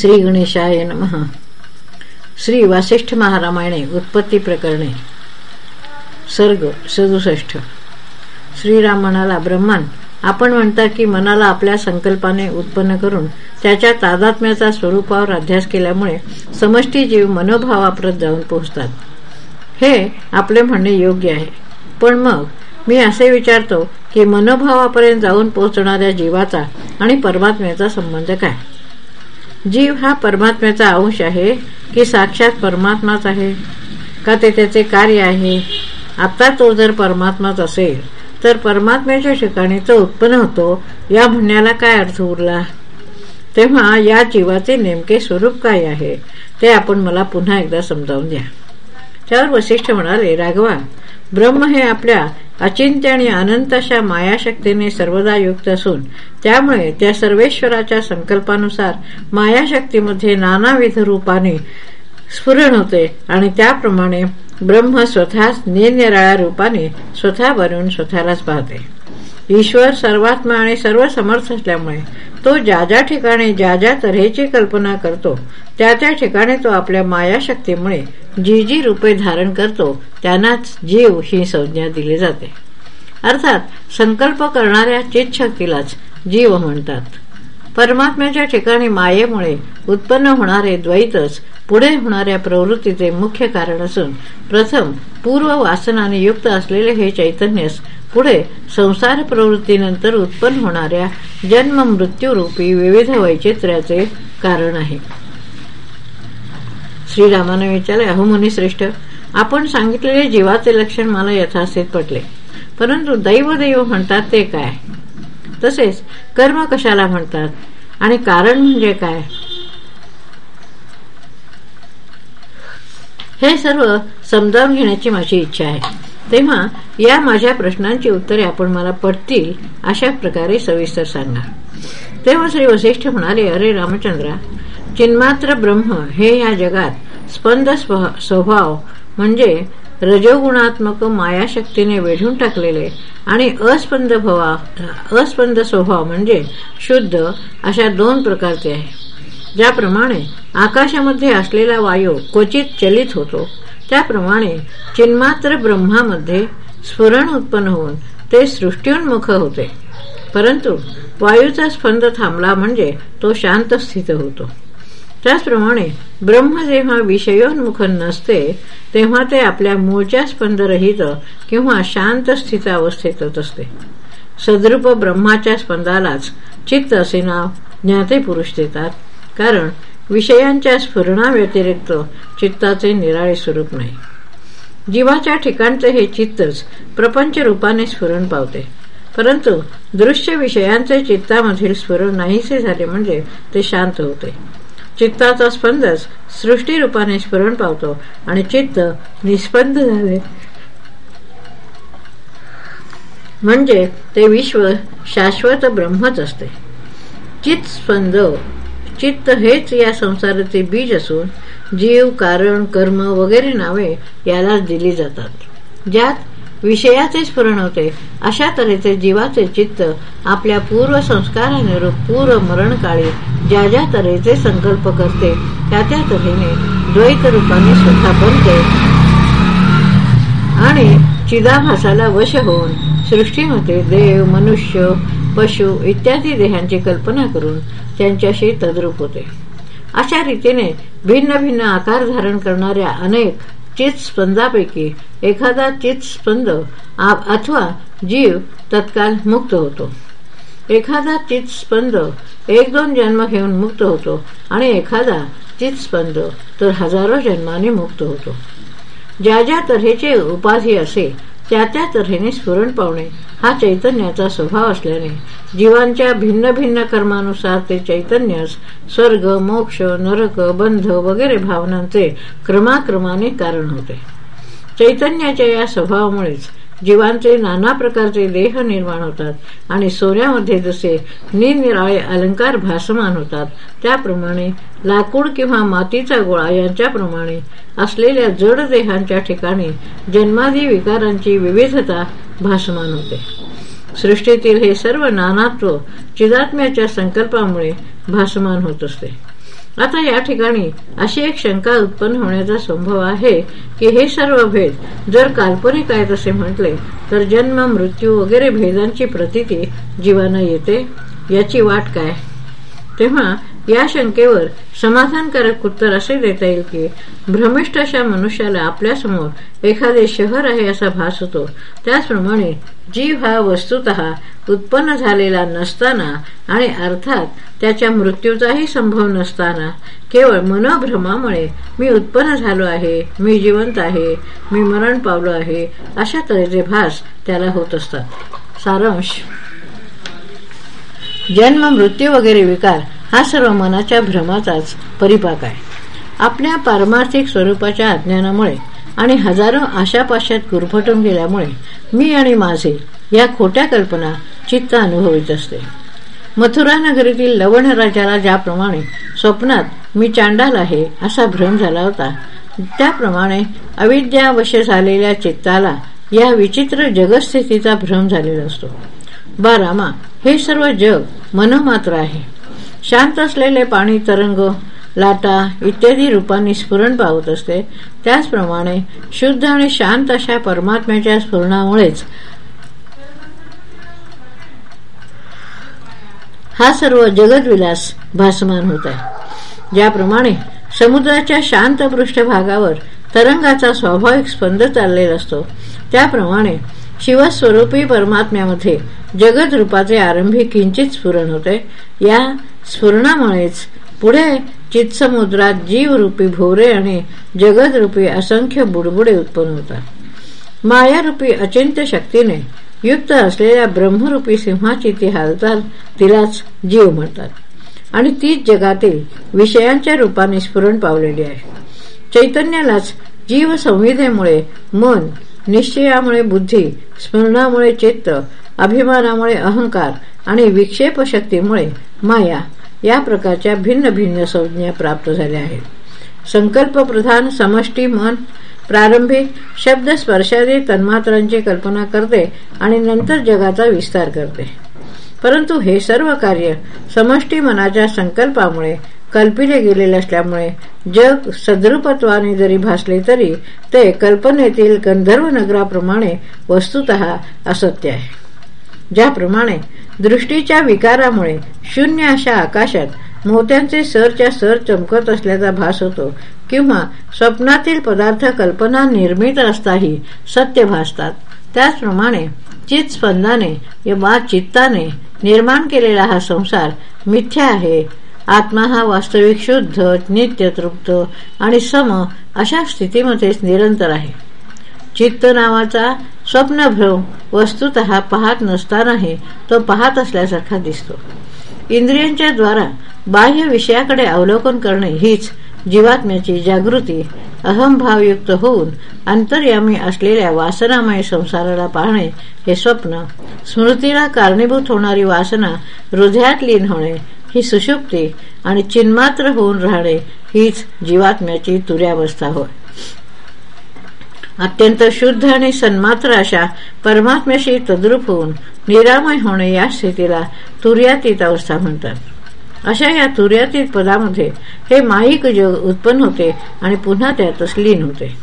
श्री गणेशाय नम. श्री वासिष्ठ महारामायणे उत्पत्ती प्रकरणे. सर्ग सदुसष्ट. श्रीराम म्हणाला ब्रह्मान आपण म्हणता की मनाला आपल्या संकल्पाने उत्पन्न करून त्याच्या तादात्म्याचा स्वरूपावर अध्यास केल्यामुळे समष्टी जीव मनोभावाप्रत जाऊन पोहोचतात. हे आपले म्हणणे योग्य आहे. पण मग मी असे विचारतो की मनोभावापर्यंत जाऊन पोहोचणाऱ्या जीवाचा आणि परमात्म्याचा संबंध काय? जीव हा परमात्म्याचा अंश आहे की साक्षात परमात्माच आहे. का ते त्याचे कार्य आहे? आता तो जर परमात्माच असेल तर परमात्म्याच्या ठिकाणी तो उत्पन्न होतो या म्हणण्याला काय अर्थ उरला? तेव्हा या जीवाचे नेमके स्वरूप काय आहे ते आपण मला पुन्हा एकदा समजावून द्या. त्यावर वशिष्ठ म्हणाले राघवा ब्रह्म हे आपल्या अचिंत्य आणि अनंत अशा मायाशक्तीने सर्वदा युक्त असून त्यामुळे त्या सर्वेश्वराच्या संकल्पानुसार मायाशक्तीमध्ये नानाविध रूपाने स्फुरण होते आणि त्याप्रमाणे ब्रह्म स्वतःच निरनिराळ्या रूपाने स्वतः बनवून स्वतःलाच पाहते. ईश्वर सर्वात्मा आणि सर्व समर्थ असल्यामुळे तो ज्या ज्या ठिकाणी ज्या ज्या तऱ्हेची कल्पना करतो त्या त्या ठिकाणी तो आपल्या मायाशक्तीमुळे जी जी रूपे धारण करतो त्यांनाच जीव ही संज्ञा दिली जाते. अर्थात संकल्प करणाऱ्या चितशक्तीलाच जीव म्हणतात. परमात्म्याच्या ठिकाणी मायेमुळे उत्पन्न होणारे द्वैतच पुढे होणाऱ्या प्रवृत्तीचे मुख्य कारण असून प्रथम पूर्व वासनाने युक्त असलेले हे चैतन्यस पुढे संसार प्रवृत्तीनंतर उत्पन्न होणाऱ्या जन्म मृत्यूरूपी विविध वैचित्र्याचे कारण आहे. श्रीरामाने विचारले अहो श्रेष्ठ आपण सांगितलेले जीवाचे लक्षण मला यथास्थित पटले. परंतु दैवदैव म्हणतात ते काय? तसेच कर्म कशाला म्हणतात? आणि कारण म्हणजे काय? हे सर्व समजावून घेण्याची माझी इच्छा आहे. तेव्हा या माझ्या प्रश्नांची उत्तरे आपण मला पडतील अशा प्रकारे सविस्तर सांगा. तेव्हा श्री वशिष्ठ म्हणाले अरे रामचंद्रा चिन्मात्र ब्रह्म हे या जगात स्पंद स्वभाव म्हणजे रजोगुणात्मक मायाशक्तीने वेढून टाकलेले आणि अस्पंद भवा अस्पंद स्वभाव म्हणजे शुद्ध अशा दोन प्रकारचे आहे. ज्याप्रमाणे आकाशामध्ये असलेला वायू क्वचित चलित होतो त्याप्रमाणे चिन्मात्र ब्रह्मामध्ये स्फुरण उत्पन्न होऊन ते सृष्टीन्मुख होते. परंतु वायूचा स्पंद थांबला म्हणजे तो शांत स्थित होतो. त्याचप्रमाणे ब्रह्म जेव्हा विषयोन्मुख नसते तेव्हा ते आपल्या मूळच्या स्पंदरहित किंवा शांत स्थित अवस्थेतच असते. सद्रूप ब्रह्माच्या स्पंदालाच चित्त असे नाव ज्ञाते पुरुष देतात कारण विषयांच्या स्फुरणाव्यतिरिक्त चित्ताचे निराळे स्वरूप नाही. जीवाच्या ठिकाणचे हे चित्तच प्रपंच रूपाने स्फुरण पावते. परंतु दृश्य विषयांचे चित्तामधील स्फुरण नाहीसे झाले म्हणजे ते शांत होते. चित्ताचा स्पंदच सृष्टी रूपाने स्मरण पावतो आणि चित्त निस्पंद झाले. म्हणजे ते विश्व शाश्वत ब्रह्मच असते. चित स्पंद चित्त हेच या संसाराचे बीज असून जीव कारण कर्म वगैरे नावे याला दिली जातात. ज्यात विषयाचे स्मरण होते अशा तऱ्हेचे जीवाचे चित्त आपल्या पूर्व संस्कारानुरूप पूर्व मरणकाळी ज्या ज्या तऱ्हेचे संकल्प करते त्या त्या तऱ्हेने द्वैत रूपाने स्वतः बनते आणि चिदाभासाला वश होऊन सृष्टीमध्ये देव मनुष्य पशु इत्यादी देहांची कल्पना करून त्यांच्याशी तद्रूप होते. अशा रीतीने भिन्न भिन्न आकार धारण करणाऱ्या अनेक चितस्पंदापैकी एखादा चितस्पंद अथवा जीव तत्काल मुक्त होतो. एखादा चितस्पंद एक दोन जन्म घेऊन मुक्त होतो आणि एखादा चितस्पंद तर हजारो जन्माने मुक्त होतो. ज्या ज्या तऱ्हेचे उपाधी असे त्या त्या तऱ्हेने स्फुरण पावणे हा चैतन्याचा स्वभाव असल्याने जीवांच्या भिन्न भिन्न कर्मानुसार ते चैतन्यास स्वर्ग मोक्ष नरक बंध वगैरे भावनांचे क्रमाक्रमाने कारण होते. चैतन्याच्या या स्वभावामुळेच जीवांचे नाना प्रकारचे देह निर्माण होतात आणि सोन्यामध्ये जसे निरनिराळे अलंकार भासमान होतात त्याप्रमाणे लाकूड किंवा मातीचा गोळा यांच्याप्रमाणे असलेल्या जड देहांच्या ठिकाणी जन्मादी विकारांची विविधता भासमान होते. सृष्टीतील हे सर्व नानात्व चिदात्म्याच्या संकल्पामुळे भासमान होत असते. आता या ठिकाणी अशी एक शंका उत्पन्न होण्याचा संभव आहे की हे सर्व भेद जर काल्पनिक आहेत असे म्हटले तर जन्म मृत्यू वगैरे भेदांची प्रतिती जीवाना येते याची वाट काय? तेव्हा या शंकेवर समाधानकारक उत्तर असे देता येईल की भ्रमिष्ठ अशा मनुष्याला आपल्यासमोर एखादे शहर आहे असा भास होतो. त्याचप्रमाणे जीव हा वस्तुत उत्पन्न झालेला नसताना आणि अर्थात त्याच्या मृत्यूचाही संभव नसताना केवळ मनोभ्रमामुळे मी उत्पन्न झालो आहे मी जिवंत आहे मी मरण पावलो आहे अशा तऱ्हेचे भास त्याला होत असतात. सारांश जन्म मृत्यू वगैरे विकार हा सर्व मनाच्या भ्रमाचाच परिपाक आहे. आपल्या पारमार्थिक स्वरूपाच्या अज्ञानामुळे आणि हजारो आशापाशात गुरफटून गेल्यामुळे मी आणि माझे या खोट्या कल्पना चित्त अनुभवित असते. मथुरा नगरीतील लवण राजाला ज्याप्रमाणे स्वप्नात मी चांडाल आहे असा भ्रम झाला होता त्याप्रमाणे अविद्यावश झालेल्या चित्ताला या विचित्र जगस्थितीचा भ्रम झालेला असतो. बारामा हे सर्व जग मनमात्र आहे. शांत असलेले पाणी तरंग लाटा इत्यादी रूपांनी स्फुरण पावत असते. त्याचप्रमाणे शुद्ध आणि शांत अशा परमात्म्याच्या स्फुरणामुळेच हा सर्व जगदविलास भासमान होत आहे. ज्याप्रमाणे समुद्राच्या शांत पृष्ठभागावर तरंगाचा स्वाभाविक स्पंद चाललेला असतो त्याप्रमाणे शिवस्वरूपी परमात्म्यामध्ये जगद रूपाचे आरंभी किंचित स्फुरण होते. या स्फुरणामुळेच पुढे चित्समुद्रात जीवरूपी भोरे आणि जगदरूपी असंख्य बुडबुडे उत्पन्न होतात. मायारूपी अचिंत्य शक्तीने युक्त असलेल्या ब्रह्मरूपी सिंहाची ती हालचाल तिलाच जीव म्हणतात. आणि तीच जगातील विषयांच्या रूपाने स्फुरण पावलेली आहे. चैतन्यालाच जीव संविधेमुळे मन निश्चयामुळे बुद्धी स्मरणामुळे चित्त अभिमानामुळे अहंकार आणि विक्षेप शक्तीमुळे माया या प्रकारच्या भिन्न भिन्न संज्ञा प्राप्त झाल्या आहेत. संकल्प प्रधान समष्टी मन प्रारंभी शब्द स्पर्शादी तन्मात्रांची कल्पना करते आणि नंतर जगाचा विस्तार करते. परंतु हे सर्व कार्य समष्टी मनाच्या संकल्पामुळे कल्पिले गेलेले असल्यामुळे जग सद्रुपत्वाने जरी भासले तरी ते कल्पनेतील गंधर्व नगराप्रमाणे वस्तुत असत्य आहे. ज्याप्रमाणे दृष्टीच्या विकारामुळे शून्य अशा आकाशात मोत्यांचे सरच्या सर चमकत असल्याचा भास होतो किंवा स्वप्नातील पदार्थ कल्पना निर्मित असताही सत्य भासतात. त्याचप्रमाणे चित स्पंदाने वा चित्ताने निर्माण केलेला हा संसार मिथ्या आहे. आत्मा हा वास्तविक शुद्ध नित्य तृप्त आणि सम अशा स्थितीमध्येच निरंतर आहे. चित्त नावाचा स्वप्नभ्रम वस्तुत पाहत नसतानाही तो पाहत असल्यासारखा दिसतो. इंद्रियांच्या द्वारा बाह्य विषयाकडे अवलोकन करणे हीच जीवात्म्याची जागृती अहमभावयुक्त होऊन अंतर्यामी असलेल्या वासनामय संसाराला पाहणे हे स्वप्न स्मृतीला कारणीभूत होणारी वासना हृदयात लीन होणे ही सुषुप्ती आणि चिन्मात्र होऊन राहणे हीच जीवात्म्याची तुर्यावस्था होय. अत्यंत शुद्ध आणि सन्मात्र अशा परमात्म्याशी तद्रूप होऊन निरामय होणे या स्थितीला तुर्यातीत अवस्था म्हणतात. अशा या तुर्यातीत पदामध्ये हे माईक जग उत्पन्न होते आणि पुन्हा त्यातच लीन होते.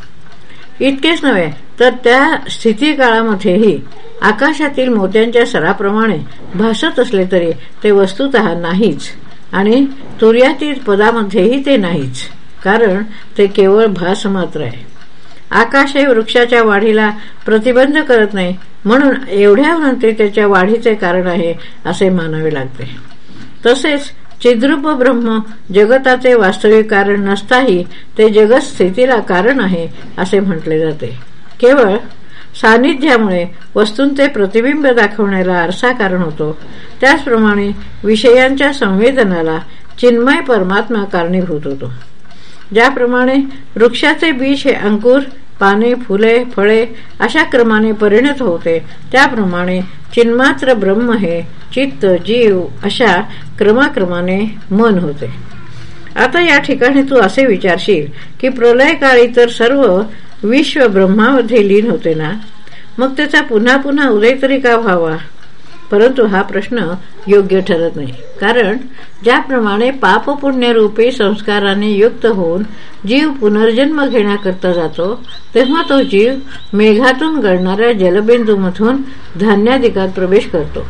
इतकेच नव्हे तर त्या स्थिती काळामध्येही आकाशातील मोत्यांच्या सराप्रमाणे भासत असले तरी ते वस्तुत नाहीच आणि तुर्यातीत पदामध्येही ते नाहीच कारण ते केवळ भास मात्र आहे. आकाश हे वृक्षाच्या वाढीला प्रतिबंध करत नाही. म्हणून एवढ्या ते त्याच्या वाढीचे कारण आहे असे मानावे लागते. तसेच चिद्रूप ब्रह्म जगताचे वास्तविक कारण नसताही ते जगत स्थितीला कारण आहे असे म्हटले जाते. केवळ सानिध्यामुळे वस्तूंचे प्रतिबिंब दाखवण्याला आरसा कारण होतो. त्याचप्रमाणे विषयांच्या संवेदनाला चिन्मय परमात्मा कारणीभूत होतो. ज्याप्रमाणे वृक्षाचे बीज हे अंकुर पाने फुले फळे अशा क्रमाने परिणत होते त्याप्रमाणे चिन्मात्र ब्रह्म हे चित्त जीव अशा क्रमाक्रमाने मन होते. आता या ठिकाणी तू असे विचारशील की प्रलय काळी तर सर्व विश्व ब्रह्मामध्ये लीन होते ना? मग त्याचा पुन्हा पुन्हा उदय तरी का व्हावा? परंतु हा प्रश्न योग्य ठरत नाही. कारण ज्याप्रमाणे पापपुण्यरूपी संस्काराने युक्त होऊन जीव पुनर्जन्म घेण्याकरता जातो तेव्हा तो जीव मेघातून गळणाऱ्या जलबिंदूमधून धान्याधिकात प्रवेश करतो.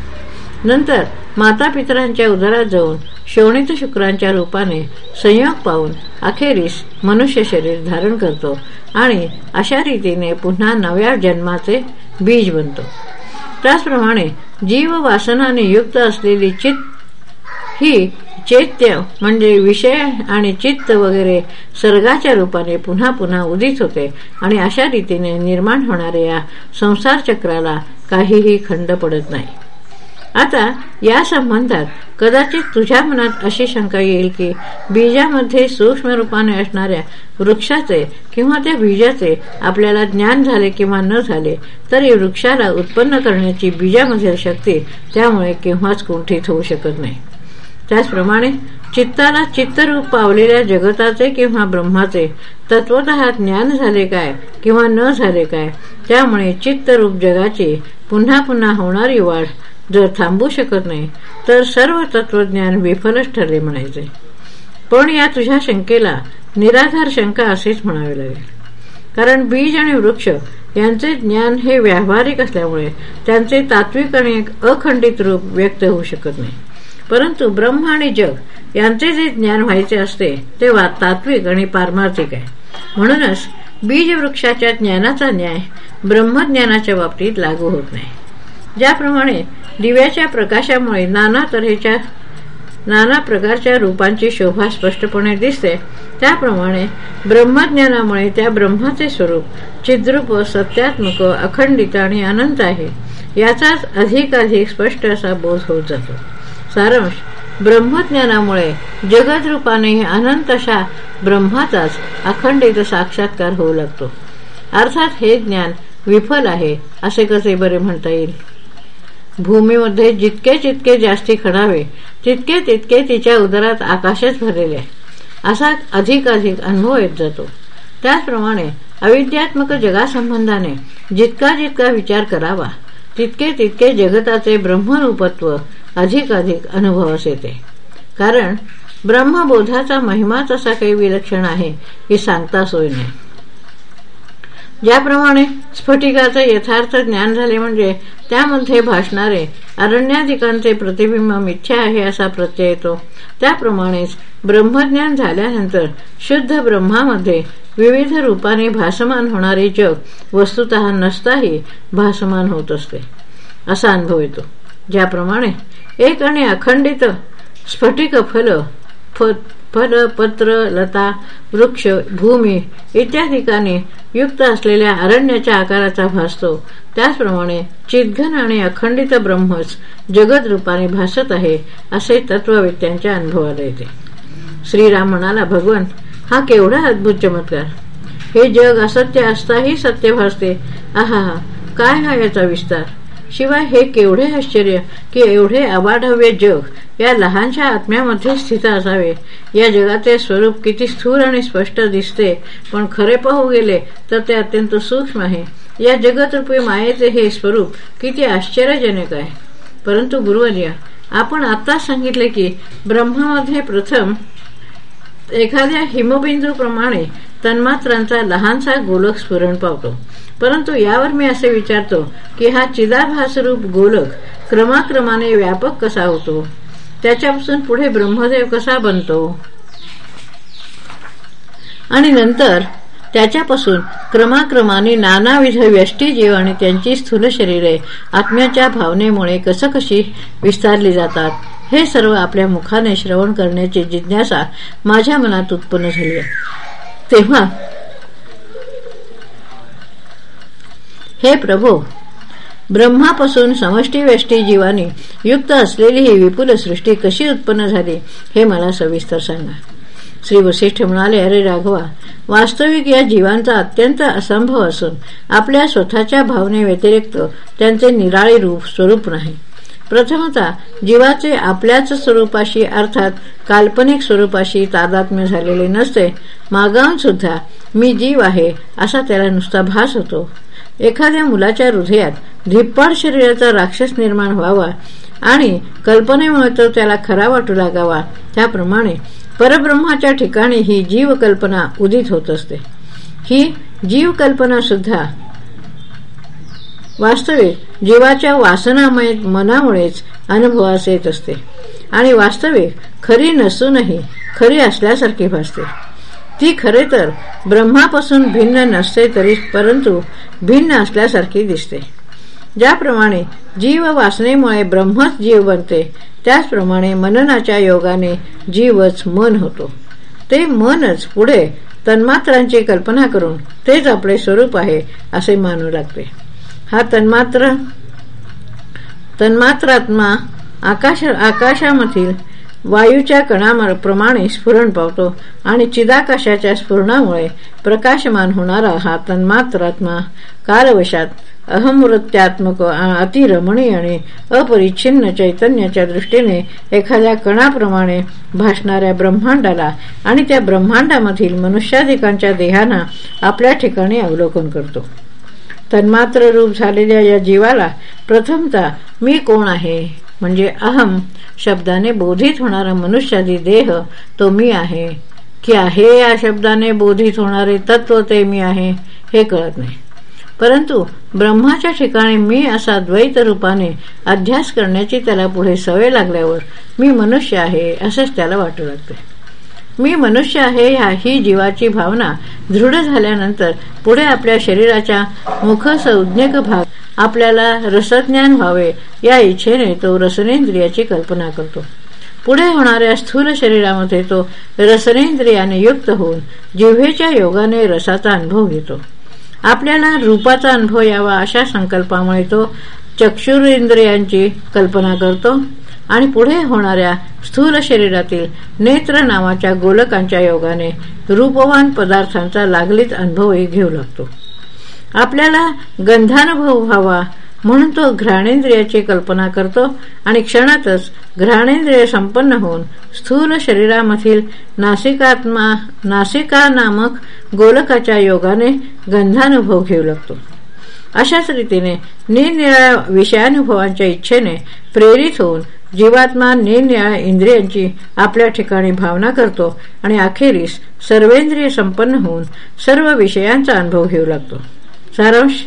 नंतर माता पितरांच्या उदरात जाऊन शोणित शुक्रांच्या रूपाने संयोग पाहून अखेरीस मनुष्य शरीर धारण करतो आणि अशा रीतीने पुन्हा नव्या जन्माचे बीज बनतो. त्याचप्रमाणे जीव वासनाने युक्त असलेली चित्त ही चैत्य म्हणजे विषय आणि चित्त वगैरे सर्गाच्या रूपाने पुन्हा पुन्हा उदित होते आणि अशा रीतीने निर्माण होणाऱ्या या संसार चक्राला काहीही खंड पडत नाही. आता या संबंधात कदाचित तुझ्या मनात अशी शंका येईल की बीजामध्ये सूक्ष्म रूपाने असणाऱ्या वृक्षाचे किंवा त्या बीजाचे आपल्याला ज्ञान झाले किंवा न झाले तरी वृक्षाला उत्पन्न करण्याची बीजामधील शक्ती त्यामुळे केव्हाच कुंठित होऊ शकत नाही. त्याचप्रमाणे चित्ताला चित्तरूप पावलेल्या जगताचे किंवा ब्रह्माचे तत्वत ज्ञान झाले काय किंवा न झाले काय त्यामुळे चित्तरूप जगाची पुन्हा पुन्हा होणारी वाढ जर थांबू शकत नाही तर सर्व तत्वज्ञान विफलच ठरले म्हणायचे. पण या तुझ्या शंकेला निराधार शंका असेच म्हणावे लागेल. कारण बीज आणि वृक्ष यांचे ज्ञान हे व्यावहारिक असल्यामुळे त्यांचे तात्विक आणि अखंडित रूप व्यक्त होऊ शकत नाही. परंतु ब्रह्म आणि जग यांचे जे ज्ञान व्हायचे असते ते तात्विक आणि पारमार्थिक आहे. म्हणूनच बीज वृक्षाच्या ज्ञानाचा न्याय ब्रह्मज्ञानाच्या बाबतीत लागू होत नाही. ज्याप्रमाणे दिव्याच्या प्रकाशामुळे नाना तऱ्हेच्या नाना प्रकारच्या रूपांची शोभा स्पष्टपणे दिसते. त्याप्रमाणे ब्रह्मज्ञानामुळे त्या ब्रह्माचे स्वरूप चिद्रूप सत्यात्मक अखंडित आणि अनंत आहे. याचाच अधिकाधिक स्पष्ट असा बोध होत जातो. सारांश. ब्रह्मज्ञानामुळे जगद रूपाने अनंत अशा ब्रह्माचाच अखंडित साक्षात्कार होऊ लागतो. अर्थात हे ज्ञान विफल आहे असे कसे बरे म्हणता येईल? भूमीमध्ये जितके जितके जास्ती खणावे तितके तितके तिच्या उदरात आकाशच भरलेले. असा अधिक अधिक अनुभव येत जातो. त्याचप्रमाणे अविद्यात्मक जगासंबंधाने जितका जितका विचार करावा तितके तितके जगताचे ब्रह्मरूपत्व अधिक अधिक अनुभवास येते. कारण ब्रह्मबोधाचा महिमाच असा काही विलक्षण आहे की सांगता सोय नाही. ज्याप्रमाणे स्फटिकाचे यथार्थ ज्ञान झाले म्हणजे त्यामध्ये भासणारे अरण्याधिकांचे प्रतिबिंब मिथ्या आहे असा प्रत्यय येतो. त्याप्रमाणेच ब्रह्मज्ञान झाल्यानंतर शुद्ध ब्रह्मामध्ये विविध रूपाने भासमान होणारे जग वस्तुत नसताही भासमान होत असते असा अनुभव येतो. ज्याप्रमाणे एक आणि अखंडित स्फटिक फल फल पत्र लता वृक्ष भूमी इत्यादी युक्त असलेल्या अरण्याच्या आकाराचा भासतो त्याचप्रमाणे चितघन आणि अखंडित ब्रह्मच जगद रूपाने भासत आहे असे तत्ववेत्यांच्या अनुभवाला येते श्रीराम म्हणाला भगवान हा केवढा अद्भुत चमत्कार. हे जग असत्य असताही सत्य भासते. आहा काय हा याचा विस्तार? शिवाय हे केवढे आश्चर्य की एवढे अबाढव्य जग या लहानशा आत्म्यामध्ये स्थित असावे. या जगाचे स्वरूप किती स्थूर आणि स्पष्ट दिसते. पण खरे पाहू गेले तर ते अत्यंत सूक्ष्म आहे. या जगतरूपी मायेचे हे स्वरूप किती आश्चर्यजनक आहे. परंतु गुरुवर्य आपण आत्ताच सांगितले की ब्रह्मामध्ये प्रथम एखाद्या हिमबिंदूप्रमाणे तन्मात्रांचा लहानसा गोलक स्फुरण पावतो. परंतु यावर मी असे विचारतो की हा चिदाभासरूप गोलक क्रमाक्रमाने व्यापक कसा होतो? त्याच्यापासून पुढे ब्रह्मदेव कसा बनतो? आणि नंतर त्याच्यापासून क्रमाक्रमाने नानाविध व्यष्टीजीव आणि त्यांची स्थूल शरीरे आत्म्याच्या भावनेमुळे कसं कशी विस्तारली जातात. हे सर्व आपल्या मुखाने श्रवण करण्याची जिज्ञासा माझ्या मनात उत्पन्न झाली तेव्हा हे प्रभो ब्रह्मापासून समष्टी व्यष्टी जीवानी युक्त असलेली ही विपुल सृष्टी कशी उत्पन्न झाली हे मला सविस्तर सांगा. श्री वसिष्ठ म्हणाले अरे राघवा वास्तविक या जीवांचा अत्यंत असंभव असून आपल्या स्वतःच्या भावने व्यतिरिक्त त्यांचे निराळे रूप स्वरूप नाही. प्रथमता जीवाचे आपल्याच स्वरूपाशी अर्थात काल्पनिक स्वरूपाशी तादात्म्य झालेले नसते मागावून सुद्धा मी जीव आहे असा त्याला नुसता भास होतो. एखाद्या मुलाच्या हृदयात धिप्पाड शरीराचा राक्षस निर्माण व्हावा आणि कल्पनेमुळे तो त्याला खरा वाटू लागावा त्याप्रमाणे परब्रह्माच्या ठिकाणी ही जीव कल्पना उदित होत असते. ही जीव कल्पना सुद्धा वास्तविक जीवाच्या वासनामय मनामुळेच अनुभवास येत असते आणि वास्तविक खरी नसूनही खरी असल्यासारखी भासते. ती खरे तर ब्रह्मापासून भिन्न नसते तरी परंतु भिन्न असल्यासारखी दिसते. ज्याप्रमाणे जीव वासनेमुळे ब्रह्मच जीव बनते त्याचप्रमाणे मननाच्या योगाने जीवच मन होतो. ते मनच पुढे तन्मात्रांची कल्पना करून तेच आपले स्वरूप आहे असे मानू लागते. हा तन्मात्र तन्मात्रात्मा आकाश आकाशामधील वायूच्या कणाप्रमाणे स्फुरण पावतो आणि चिदाकाशाच्या स्फुरणामुळे प्रकाशमान होणारा हा तन्मात्रात्मा कालवशात अहमृत्यात्मक अतिरमणी आणि अपरिच्छिन्न चैतन्याच्या दृष्टीने एखाद्या कणाप्रमाणे भासणाऱ्या ब्रह्मांडाला आणि त्या ब्रह्मांडामधील मनुष्याधिकांच्या देहांना आपल्या ठिकाणी अवलोकन करतो. तन्मात्र रूप झालेल्या या जीवाला प्रथमता मी कोण आहे? म्हणजे अहम शब्दाने बोधित होणारा मनुष्यादी देह तो मी आहे. की आहे या शब्दाने बोधित होणारे तत्व ते मी आहे हे कळत नाही. परंतु ब्रह्माच्या ठिकाणी मी असा द्वैत रूपाने अध्यास करण्याची त्याला पुढे सवय लागल्यावर मी मनुष्य आहे असेच त्याला वाटू लागते मी मनुष्य आहे ह्या ही जीवाची भावना दृढ झाल्यानंतर पुढे आपल्या शरीराच्या मुख संज्ञक भाग आपल्याला रसज्ञान व्हावे या इच्छेने तो रसनेंद्रियाची कल्पना करतो. पुढे होणाऱ्या स्थूल शरीरामध्ये तो रसनेंद्रियाने युक्त होऊन जिव्हेच्या योगाने रसाचा अनुभव घेतो. आपल्याला रूपाचा अनुभव यावा अशा संकल्पामुळे तो चक्षुरेंद्रियांची कल्पना करतो. आणि पुढे होणाऱ्या स्थूल शरीरातील नेत्र नावाच्या गोलकांच्या योगाने रूपवान पदार्थांचा लागलीच अनुभवही घेऊ लागतो. आपल्याला गंधानुभव व्हावा म्हणून तो घ्राणेंद्रियाची कल्पना करतो आणि क्षणातच घ्राणेंद्रिय संपन्न होऊन स्थूल शरीरामधील नासिकात्मा नासिका नामक गोलकाच्या योगाने गंधानुभव घेऊ लागतो. अशाच रीतीने निरनिळ्या विषयानुभवांच्या इच्छेने प्रेरित होऊन जीवात्मा निरनिळ्या इंद्रियांची आपल्या ठिकाणी भावना करतो आणि अखेरीस सर्वेंद्रिय संपन्न होऊन सर्व विषयांचा अनुभव घेऊ लागतो. सारांश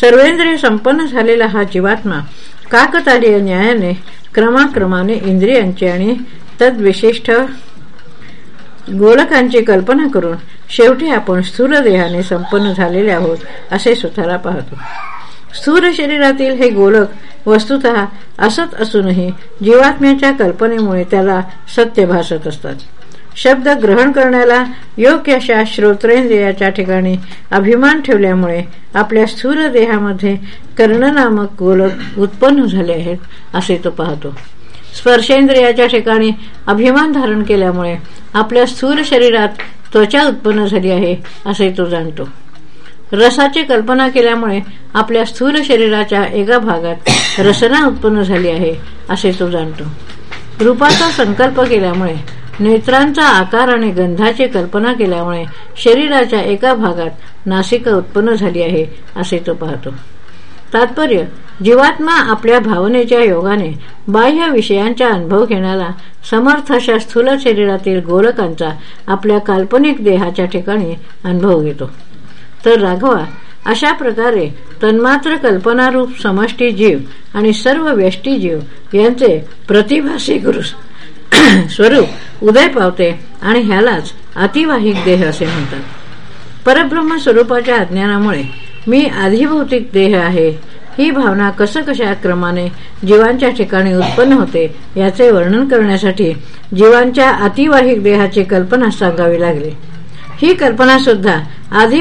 सर्वेंद्रिय संपन्न झालेला हा जीवात्मा काकतालीय न्यायाने क्रमाक्रमाने इंद्रियांची आणि तद्विशिष्ट गोलकांची कल्पना करून शेवटी आपण स्थूल देहाने संपन्न झालेले आहोत असे स्वतःला पाहतो. स्थूल शरीरातील हे गोलक वस्तुत असत असूनही जीवात्म्याच्या कल्पनेमुळे त्याला सत्य भासत असतात. शब्द ग्रहण करण्याला योग्य अशा श्रोत्रेंद्रियाच्या ठिकाणी अभिमान ठेवल्यामुळे आपल्या स्थूल देहामध्ये कर्णनामक गोलक उत्पन्न झाले आहेत असे तो पाहतो. स्पर्शेंद्रियाच्या ठिकाणी अभिमान धारण केल्यामुळे आपल्या स्थूल शरीरात त्वचा उत्पन्न झाली आहे असे तो जाणतो. रसाची कल्पना केल्यामुळे आपल्या स्थूल शरीराच्या एका भागात रसना उत्पन्न झाली आहे असे तो जाणतो. रूपाचा संकल्प केल्यामुळे नेत्रांचा आकार आणि गंधाची कल्पना केल्यामुळे शरीराच्या एका भागात नासिका उत्पन्न झाली आहे असे तो पाहतो. तात्पर्य जीवात्मा आपल्या भावनेच्या योगाने बाह्य विषयांचा अनुभव घेण्याला समर्थ अशा स्थूल शरीरातील गोलकांचा आपल्या काल्पनिक देहाच्या ठिकाणी अनुभव घेतो. तर राघवा अशा प्रकारे तन्मात्र कल्पनारूप समष्टी जीव आणि सर्व व्यष्टी जीव यांचे प्रतिभासी गुरु स्वरूप उदय पावते आणि ह्यालाच अतिवाहिक देह असे म्हणतात. परब्रह्म स्वरूपाच्या अज्ञानामुळे मी आधिभौतिक देह आहे. ही भावना कसं कशा क्रमाने जीवांच्या ठिकाणी उत्पन्न होते याचे वर्णन करण्यासाठी जीवांच्या अतिवाहिक देहाची कल्पना सांगावी लागली. ही कल्पना सुद्धा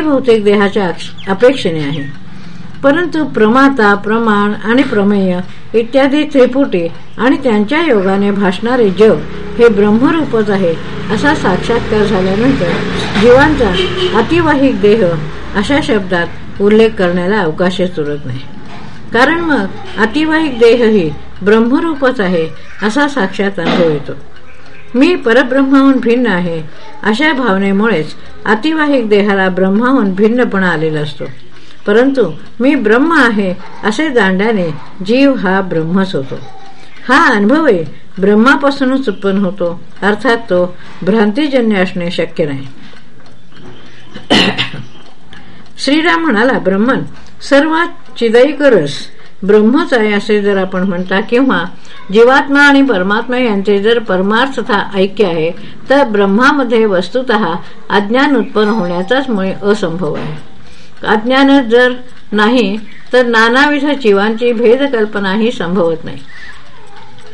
बहुतेक देहाच्या अपेक्षेने आहे. परंतु प्रमाता प्रमाण आणि प्रमेय इत्यादी त्रिपुटी आणि त्यांच्या योगाने भासणारे जग हे ब्रह्मरूपच आहे असा साक्षात्कार झाल्यानंतर जीवांचा अतिवाहिक देह अशा शब्दात उल्लेख करण्याला अवकाशच उरत नाही. कारण मग अतिवाहिक देहही ब्रह्मरूपच आहे असा साक्षात अनुभव येतो. मी परब्रह्माहून भिन्न आहे. अशा भावनेमुळेच अतिवाहिक देहाला ब्रह्माहून भिन्नपणा आलेला असतो. परंतु मी ब्रह्म आहे असे दांड्याने जीव हा ब्रह्मच होतो. हा अनुभवही ब्रह्मापासूनच उत्पन्न होतो अर्थात तो भ्रांतीजन्य असणे शक्य नाही. श्रीराम म्हणाला ब्रह्मन सर्वात चिदैक रस ब्रह्मच आहे असे जर आपण म्हणता किंवा जीवात्मा आणि परमात्मा यांचे जर परमार्थता ऐक्य आहे तर ब्रह्मामध्ये वस्तुत अज्ञान उत्पन्न होण्याचाच मुळे असंभव आहे. अज्ञानच जर नाही तर नानाविध जीवांची भेदकल्पनाही संभवत नाही.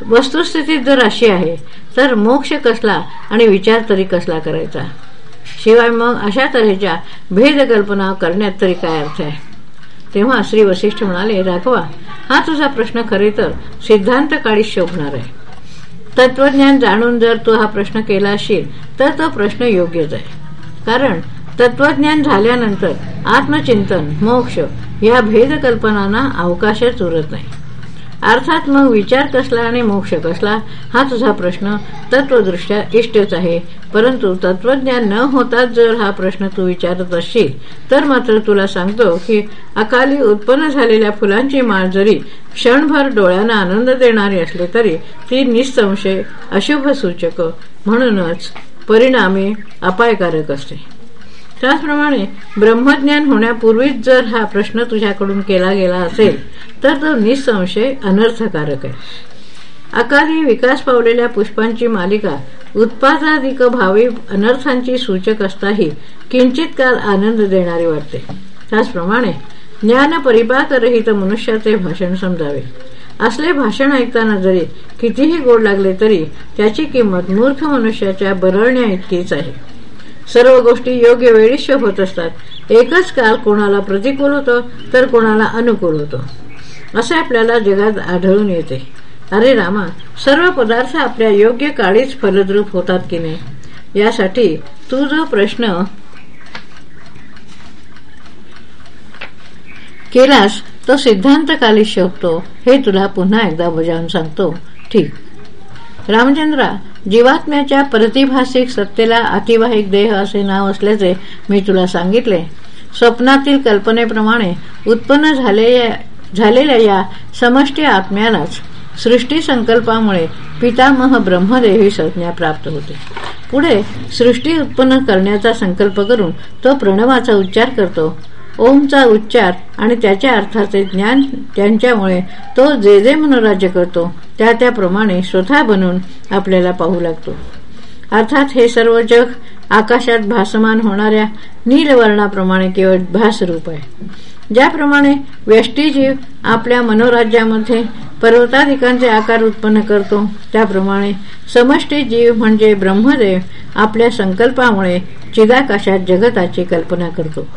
वस्तुस्थिती जर अशी आहे तर मोक्ष कसला आणि विचार तरी कसला करायचा? शिवाय मग अशा तऱ्हेच्या भेदकल्पना करण्यात तरी काय अर्थ आहे? तेव्हा श्री वशिष्ठ म्हणाले राघवा हा तुझा प्रश्न खरे तर सिद्धांत काळी शोभणार आहे. तत्वज्ञान जाणून जर तू हा प्रश्न केला असेल तर तो प्रश्न योग्यच आहे. कारण तत्वज्ञान झाल्यानंतर आत्मचिंतन मोक्ष या भेदकल्पनांना अवकाशच उरत नाही. अर्थात मग विचार कसला आणि मोक्ष कसला हा तुझा प्रश्न तत्वदृष्ट्या इष्टच आहे. परंतु तत्वज्ञान न होताच जर हा प्रश्न तू विचारत असशील तर मात्र तुला सांगतो की अकाली उत्पन्न झालेल्या फुलांची माळ जरी क्षणभर डोळ्यांना आनंद देणारी असले तरी ती निसंशय अशुभ सूचक म्हणूनच परिणामी अपायकारक असते. त्याचप्रमाणे ब्रह्मज्ञान होण्यापूर्वीच जर हा प्रश्न तुझ्याकडून केला गेला असेल तर तो निसंशय अनर्थकारक आहे. अकाली विकास पावलेल्या पुष्पांची मालिका उत्पादाधिक भावी अनर्थांची सूचक असताही किंचित काल आनंद देणारी वाटते. त्याचप्रमाणे ज्ञान परिपाकरहित मनुष्याचे भाषण समजावे. असले भाषण ऐकताना जरी कितीही गोड लागले तरी त्याची किंमत मूर्ख मनुष्याच्या बरळण्या इतकीच आहे. सर्व गोष्टी योग्य वेळीश होत असतात. एकच काल कोणाला प्रतिकूल होतो तर कोणाला अनुकूल होतो. असे आपल्याला जगात आढळून येते. अरे रामा सर्व पदार्थ आपल्या योग्य काळीच फलद्रूप होतात की नाही? यासाठी तू जो प्रश्न केलास तो सिद्धांत काली शोभतो. हे तुला पुन्हा एकदा बजावून सांगतो. ठीक. रामचंद्रा जीवात्म्याच्या प्रतिभासिक सत्तेला अतिवाहिक देह असे नाव असल्याचे मी तुला सांगितले. स्वप्नातील कल्पनेप्रमाणे उत्पन्न झालेल्या या समष्टी आत्म्यालाच सृष्टी संकल्पामुळे पितामह ब्रह्मदेव ही संज्ञा प्राप्त होते. पुढे सृष्टी उत्पन्न करण्याचा संकल्प करून तो प्रणवाचा उच्चार करतो. ओमचा उच्चार आणि त्याच्या अर्थाचे ज्ञान त्यांच्यामुळे तो जे जे मनोराज्य करतो त्या त्याप्रमाणे स्वतः बनून आपल्याला पाहू लागतो. अर्थात हे सर्व जग आकाशात भासमान होणाऱ्या नीलवर्णाप्रमाणे केवळ भासरूप आहे. ज्याप्रमाणे व्यष्टीजीव आपल्या मनोराज्यामध्ये पर्वताधिकांचे आकार उत्पन्न करतो त्याप्रमाणे समष्टी जीव म्हणजे ब्रह्मदेव आपल्या संकल्पामुळे चिदाकाशात जगताची कल्पना करतो.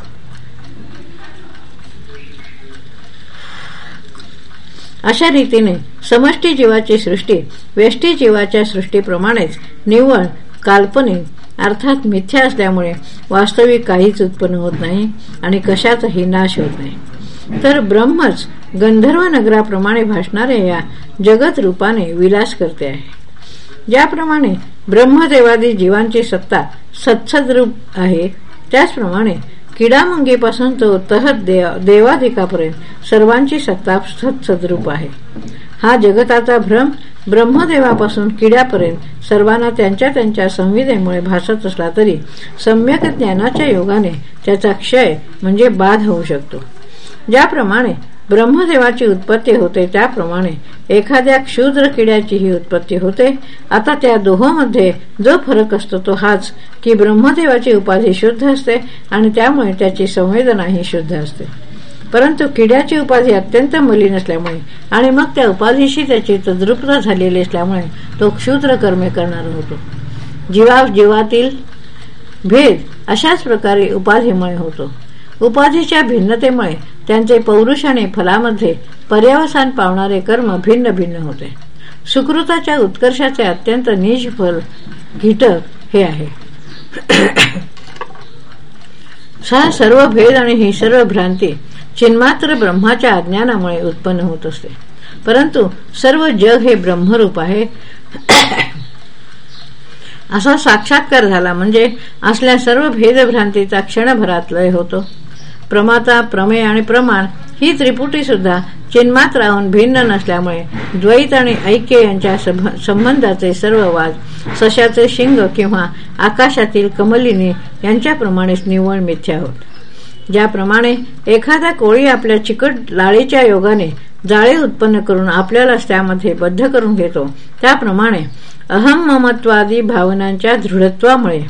अशा रीतीने समष्टी जीवाची सृष्टी व्यष्टी जीवाच्या सृष्टीप्रमाणेच निव्वळ काल्पनिक अर्थात मिथ्या असल्यामुळे वास्तविक काहीच उत्पन्न होत नाही आणि कशाचाही नाश होत नाही. तर ब्रह्मच गंधर्व नगराप्रमाणे भासणाऱ्या या जगत रूपाने विलास करते आहे. ज्याप्रमाणे ब्रह्मदेवादी जीवांची सत्ता सत्सद रूप आहे त्याचप्रमाणे किडामुंगीपासून तो तहत देवाधिकापर्यंत सर्वांची सत्ता सद्रूप आहे. हा जगताचा भ्रम ब्रह्मदेवापासून किड्यापर्यंत सर्वांना त्यांच्या त्यांच्या संविधेमुळे भासत असला तरी सम्यक ज्ञानाच्या योगाने त्याचा क्षय म्हणजे बाध होऊ शकतो. ज्याप्रमाणे ब्रह्मदेवाची उत्पत्ती होते त्याप्रमाणे एखाद्या क्षुद्र किड्याचीही उत्पत्ती होते. आता त्या दोहोमध्ये जो फरक असतो तो हाच की ब्रह्मदेवाची उपाधी शुद्ध असते आणि त्यामुळे त्याची संवेदनाही शुद्ध असते. परंतु किड्याची उपाधी अत्यंत मलिन असल्यामुळे आणि मग त्या उपाधीशी त्याची तद्रुपता झालेली असल्यामुळे तो क्षुद्र कर्मे करणार होतो. जीवा जीवातील भेद अशाच प्रकारे उपाधीमुळे होतो. उपाधीच्या भिन्नतेमुळे त्यांचे पौरुष आणि फलामध्ये पर्यावसान पावणारे कर्म भिन्न भिन्न होते. सुकृताच्या उत्कर्षाचे अत्यंत निज फल घिटक हे आहे. सहा सर्व भेद आणि ही सर्व भ्रांती चिन्मात्र ब्रह्माच्या अज्ञानामुळे उत्पन्न होत असते. परंतु सर्व जग हे ब्रह्मरूप आहे. असा साक्षात्कार झाला म्हणजे असल्या सर्व भेदभ्रांतीचा क्षणभरात लय होतो. प्रमाता प्रमेय आणि प्रमाण ही त्रिपुटी सुद्धा चिन्मात राहून भिन्न नसल्यामुळे द्वैत आणि ऐक्य यांच्या संबंधाचे सर्व वाद सशाचे शिंग किंवा आकाशातील कमलिनी यांच्याप्रमाणेच निवळ मिथ्या होत. ज्याप्रमाणे एखादा कोळी आपल्या चिकट लाळीच्या योगाने जाळे उत्पन्न करून आपल्यालाच त्यामध्ये बद्ध करून घेतो त्याप्रमाणे अहम ममत्वादी भावनांच्या दृढत्वामुळे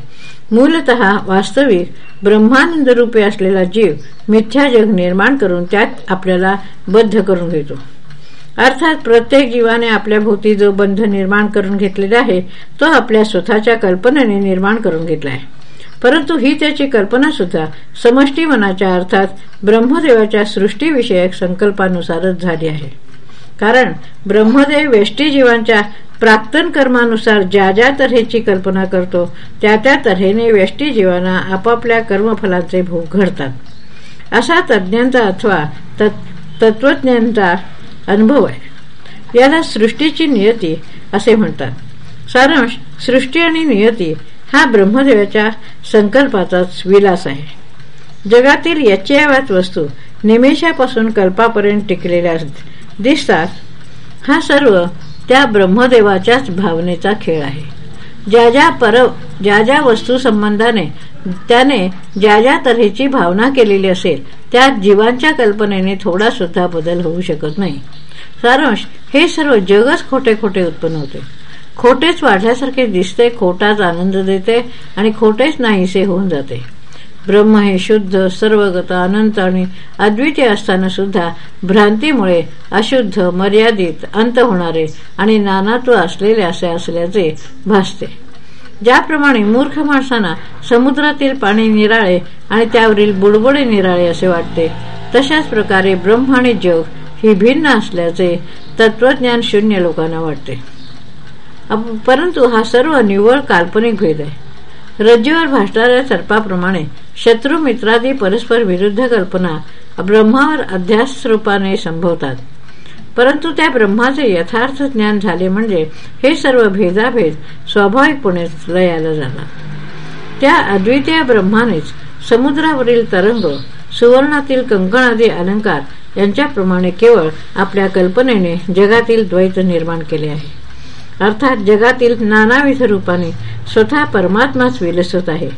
मूलत वास्तविक ब्रह्मानंद रूपे असलेला जीव मिथ्या जग निर्माण करून त्यात आपल्याला बद्ध करून घेतो. अर्थात प्रत्येक जीवाने आपल्या भोवती जो बंध निर्माण करून घेतलेला आहे तो आपल्या स्वतःच्या कल्पनेने निर्माण करून घेतला आहे. परंतु ही त्याची कल्पना सुद्धा समष्टी मनाच्या अर्थात ब्रह्मदेवाच्या सृष्टीविषयक संकल्पानुसारच झाली आहे. कारण ब्रह्मदेव वेष्टी जीवांच्या प्राक्तन कर्मानुसार ज्या ज्या तऱ्हेची कल्पना करतो त्या त्या तऱ्हेने व्यष्टी जीवांना आपापल्या कर्मफलाचे भोग घडतात. असा तज्ज्ञांचा अथवा तत्वज्ञांचा अनुभव आहे. याला सृष्टीची नियती असे म्हणतात. सारांश सृष्टी आणि नियती हा ब्रह्मदेवाच्या संकल्पाचाच विलास आहे. जगातील यच्चयावात वस्तू निमेषापासून कल्पापर्यंत टिकलेल्या असतात दिसतात. हा सर्व त्या ब्रह्मदेवाच्याच भावनेचा खेळ आहे. ज्या ज्या पर ज्या ज्या वस्तू संबंधाने त्याने ज्या ज्या तऱ्हेची भावना केलेली असेल त्यात जीवांच्या कल्पनेने थोडा सुद्धा बदल होऊ शकत नाही. सारांश हे सर्व जगच खोटे खोटे उत्पन्न होते. खोटेच वाढल्यासारखे दिसते खोटाच आनंद देते आणि खोटेच नाहीसे होऊन जाते. ब्रह्म हे शुद्ध सर्वगत अनंत आणि अद्वितीय असताना सुद्धा भ्रांतीमुळे अशुद्ध मर्यादित अंत होणारे आणि नानात्व असलेले असे असल्याचे भासते. ज्याप्रमाणे मूर्ख माणसांना समुद्रातील पाणी निराळे आणि त्यावरील बुडबुडे निराळे असे वाटते तशाच प्रकारे ब्रह्म आणि जग ही भिन्न असल्याचे तत्वज्ञान शून्य लोकांना वाटते. परंतु हा सर्व निव्वळ काल्पनिक भेद आहे. रज्जूवर भासणाऱ्या सर्पाप्रमाणे शत्रू मित्रादी परस्पर विरुद्ध कल्पना ब्रह्मावर अध्यास रूपाने संभवतात. परंतु त्या ब्रह्माचे यथार्थ ज्ञान झाले म्हणजे हे सर्व भेदाभेद स्वाभाविकपणे लयाला जातात. त्या अद्वितीय ब्रह्मानेच समुद्रावरील तरंग सुवर्णातील कंकण आदी अलंकार यांच्याप्रमाणे केवळ आपल्या कल्पनेने जगातील द्वैत निर्माण केले आहे. अर्थात जगातील नानाविध रूपाने स्वतः परमात्माच विलसत आहे.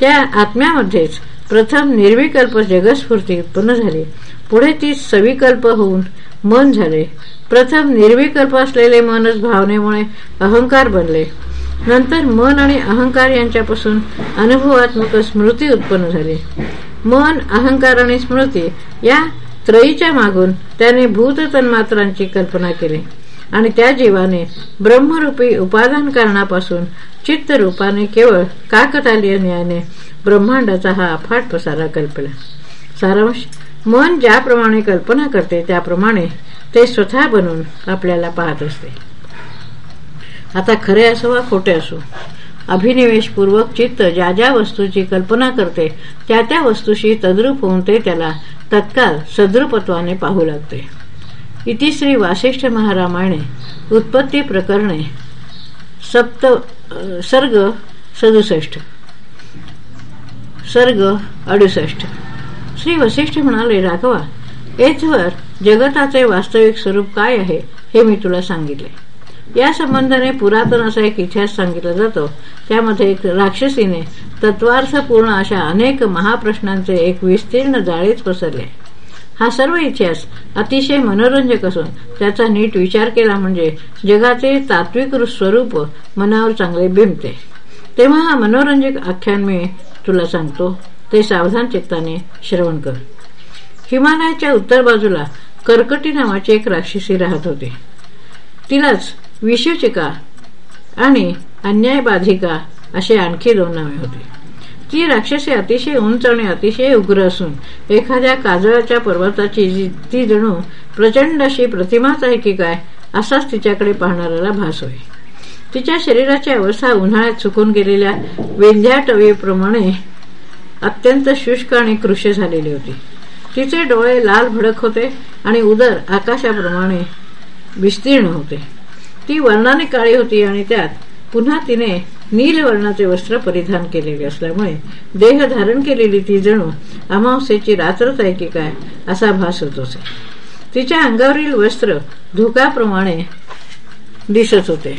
त्या आत्म्यामध्येच प्रथम निर्विकल्प जगस्फूर्ती उत्पन्न झाली. पुढे ती सविकल्प होऊन मन झाले. प्रथम निर्विकल्प असलेले मनच भावनेमुळे अहंकार बनले. नंतर मन आणि अहंकार यांच्यापासून अनुभवात्मक स्मृती उत्पन्न झाली. मन अहंकार आणि स्मृती या त्रयीच्या मागून त्याने भूत तन्मात्रांची कल्पना केली. आणि त्या जीवाने ब्रह्मरूपी उपादान कारणापासून चित्त रूपाने केवळ काकतालीय न्यायाने ब्रह्मांडाचा हा अफाट पसारा कल्पला. सारांश मन ज्याप्रमाणे कल्पना करते त्याप्रमाणे ते स्वतः बनून आपल्याला पाहत असते. आता खरे असो वा खोटे असो. अभिनिवेशपूर्वक चित्त ज्या ज्या वस्तूची कल्पना करते त्या त्या वस्तूशी तद्रूप होऊन ते त्याला तत्काल सद्रुपत्वाने पाहू लागते. इति श्री वासिष्ठ महारामायणे. उत्पत्ती प्रकरणे. सप्त सर्ग सदुसष्ट. सर्ग अडुसष्ट. श्री वसिष्ठ म्हणाले राघवा येथवर जगताचे वास्तविक स्वरूप काय आहे हे मी तुला सांगितले. या संबंधाने पुरातन असा एक इतिहास सांगितला जातो. त्यामध्ये एक राक्षसीने तत्वार्थपूर्ण अशा अनेक महाप्रश्नांचे एक विस्तीर्ण जाळीच पसरले. हा सर्व इतिहास अतिशय मनोरंजक असून त्याचा नीट विचार केला म्हणजे जगाचे तात्विक स्वरूप मनावर चांगले बिंबते तेव्हा हा मनोरंजक आख्यान मी तुला सांगतो. ते सावधान चित्ताने श्रवण कर. हिमालयाच्या उत्तर बाजूला कर्कटी नावाची एक राक्षसी राहत होती. तिलाच विषुचिका आणि अन्यायबाधिका असे आणखी दोन नावे होती. ती राक्षसी अतिशय उंच आणि अतिशय उग्र असून एखाद्या काजळाच्या पर्वताची ती जणू प्रचंड अशी प्रतिमाच आहे की काय असाच तिच्याकडे पाहणाऱ्याला भास होय. तिच्या शरीराची अवस्था उन्हाळ्यात सुकून गेलेल्या वेंध्याटवीप्रमाणे अत्यंत शुष्क आणि कृष्य झालेली होती. तिचे डोळे लाल भडक होते आणि उदर आकाशाप्रमाणे विस्तीर्ण होते. ती वर्णाने काळी होती आणि त्यात पुन्हा तिने नील वर्णाचे वस्त्र परिधान केलेले असल्यामुळे देह धारण केलेली ती जणू अमावस्येची रात्रच आहे की काय असा भास होत असे. तिच्या अंगावरील वस्त्र धुकाप्रमाणे दिसत होते.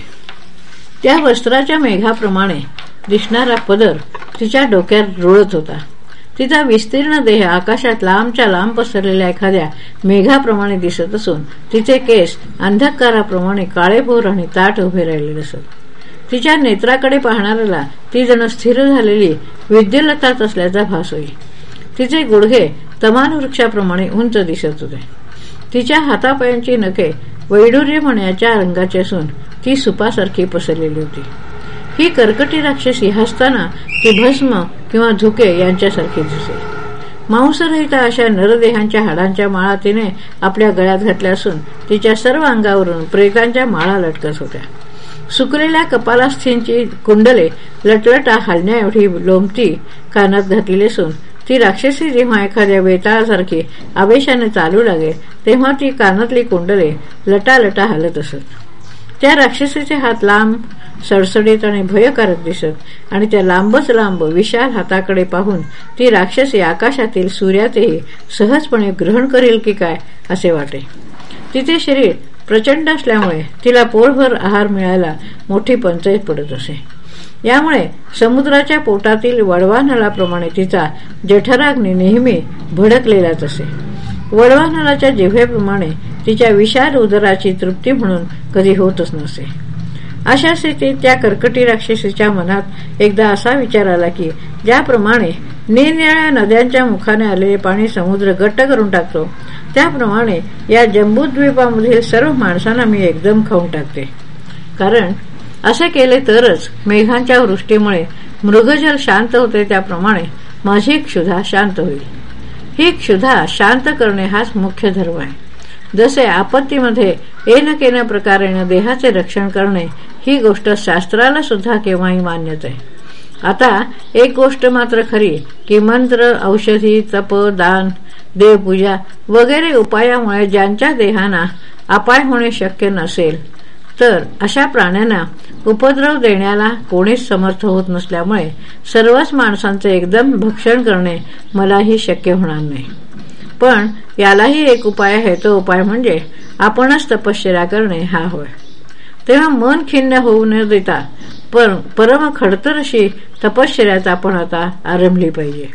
त्या वस्त्राच्या मेघाप्रमाणे दिसणारा पदर तिच्या डोक्यात रुळत होता. तिचा विस्तीर्ण देह आकाशात लांबच्या लांब पसरलेल्या एखाद्या मेघाप्रमाणे दिसत असून तिचे केस अंधकाराप्रमाणे काळेभोर आणि ताट उभे राहिलेले असत. तिच्या नेत्राकडे पाहणाऱ्याला ती जण स्थिर झालेली विद्युलतात असल्याचा भास होई तिचे गुडघे तमान वृक्षाप्रमाणे उंच दिसत होते. तिच्या हातापायांची नखे वैडूर्य म्हणण्याच्या रंगाची असून ती सुपासारखी पसरलेली होती. ही कर्कटी राक्षसी हसताना ती भस्म किंवा धुके यांच्यासारखी दिसे मांसरहित अशा नरदेहांच्या हाडांच्या माळा तिने आपल्या गळ्यात घातल्या असून तिच्या सर्व अंगावरून प्रेतांच्या माळा लटकत होत्या. सुकलेल्या कपालास्थींची कुंडले लटलटा हलण्या एवढी लोमती कानात घातलेली असून ती राक्षसी जेव्हा एखाद्या वेताळासारखी आवेशाने चालू लागे तेव्हा ती कानातली कुंडले लटालटा हलत असत. त्या राक्षसीचे हात लांब सडसडीत आणि भयकारक दिसत आणि त्या लांबच लांब विशाल हाताकडे पाहून ती राक्षसी आकाशातील सूर्यातही सहजपणे ग्रहण करेल की काय असे वाटे. तिचे शरीर प्रचंड असल्यामुळे तिला पोळभर आहार मिळायला मोठी पंचायत पडत असे. यामुळे समुद्राच्या पोटातील वडवा नळाप्रमाणे तिचा जठराग्नी नेहमी भडकलेलाच असे. वडवा नळाच्या जिव्हेप्रमाणे तिच्या विशाल उदराची तृप्ती म्हणून कधी होतच नसे. अशा स्थितीत त्या कर्कटी राक्षसीच्या मनात एकदा असा विचार आला की ज्याप्रमाणे निरनिळ्या नद्यांच्या मुखाने आलेले पाणी समुद्र गट्ट करून टाकतो. त्याप्रमाणे या जम्बूद्वीपामधील सर्व माणसांना मी एकदम खाऊन टाकते. कारण असे केले तरच मेघांच्या वृष्टीमुळे मृगजल शांत होते. त्याप्रमाणे माझी क्षुधा शांत होईल. ही क्षुधा शांत करणे हाच मुख्य धर्म आहे. जसे आपत्तीमध्ये एन केन प्रकारेने देहाचे रक्षण करणे ही गोष्ट शास्त्राला सुद्धा केव्हाही मान्यच आहे. आता एक गोष्ट मात्र खरी की मंत्र औषधी तप दान देवपूजा वगैरे उपायामुळे ज्यांच्या देहांना अपाय होणे शक्य नसेल तर अशा प्राण्यांना उपद्रव देण्याला कोणीच समर्थ होत नसल्यामुळे सर्वच माणसांचे एकदम भक्षण करणे मलाही शक्य होणार नाही. पण यालाही एक उपाय आहे तो उपाय म्हणजे आपणच तपश्चर्या करणे हा होय. तेव्हा मन खिन्न होऊ न देता पण परम खडतरशी तपश्चर्याच आपण आता आरंभली पाहिजे.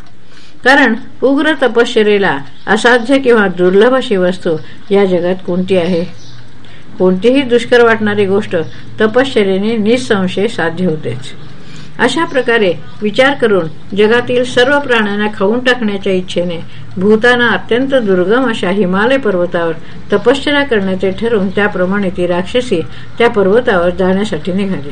कारण उग्र तपश्चरेला असाध्य किंवा दुर्लभ अशी वस्तू या जगात कोणती आहे? कोणतीही दुष्कर वाटणारी गोष्ट तपश्चर्याने निसंशय साध्य होतेच. अशा प्रकारे विचार करून जगातील सर्व प्राण्यांना खाऊन टाकण्याच्या इच्छेने भूताना अत्यंत दुर्गम अशा हिमालय पर्वतावर तपश्चर्या करण्याचे ठरवून त्याप्रमाणे ती राक्षसी त्या पर्वतावर जाण्यासाठी निघाली.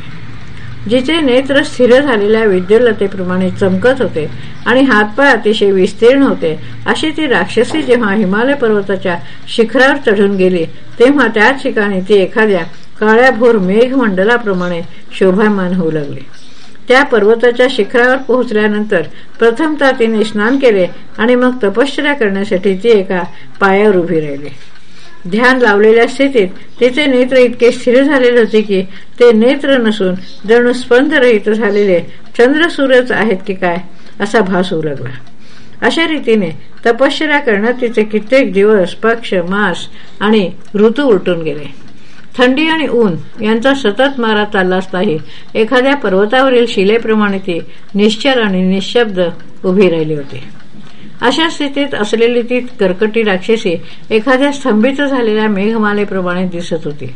जिचे नेत्र स्थिर झालेल्या विद्युलतेप्रमाणे चमकत होते आणि हातपाय अतिशय विस्तीर्ण होते. अशी ती राक्षसी जेव्हा हिमालय पर्वताच्या शिखरावर चढून गेली तेव्हा त्याच ठिकाणी ती एखाद्या काळ्याभोर मेघमंडलाप्रमाणे शोभायमान होऊ लागली. त्या पर्वताच्या शिखरावर पोहोचल्यानंतर प्रथमता तिने स्नान केले आणि मग तपश्चर्या करण्यासाठी ती एका पायावर उभी राहिली. ध्यान लावलेल्या स्थितीत तिचे नेत्र इतके स्थिर झालेले होते की ते नेत्र नसून जणू स्पंदरहित झालेले चंद्रसूर्यच आहेत की काय असा भास होऊ लागला. अशा रीतीने तपश्चर्या करण्यात तिचे कित्येक दिवस पक्ष मास आणि ऋतू उलटून गेले. थंडी आणि ऊन यांचा सतत मारा चालला असताही एखाद्या पर्वतावरील शिलेप्रमाणे ती निश्चर आणि निशब्द उभी राहिली होती. अशा स्थितीत असलेली ती कर्कटी राक्षसी एखाद्या स्तंभित झालेल्या मेघमालेप्रमाणे दिसत होती.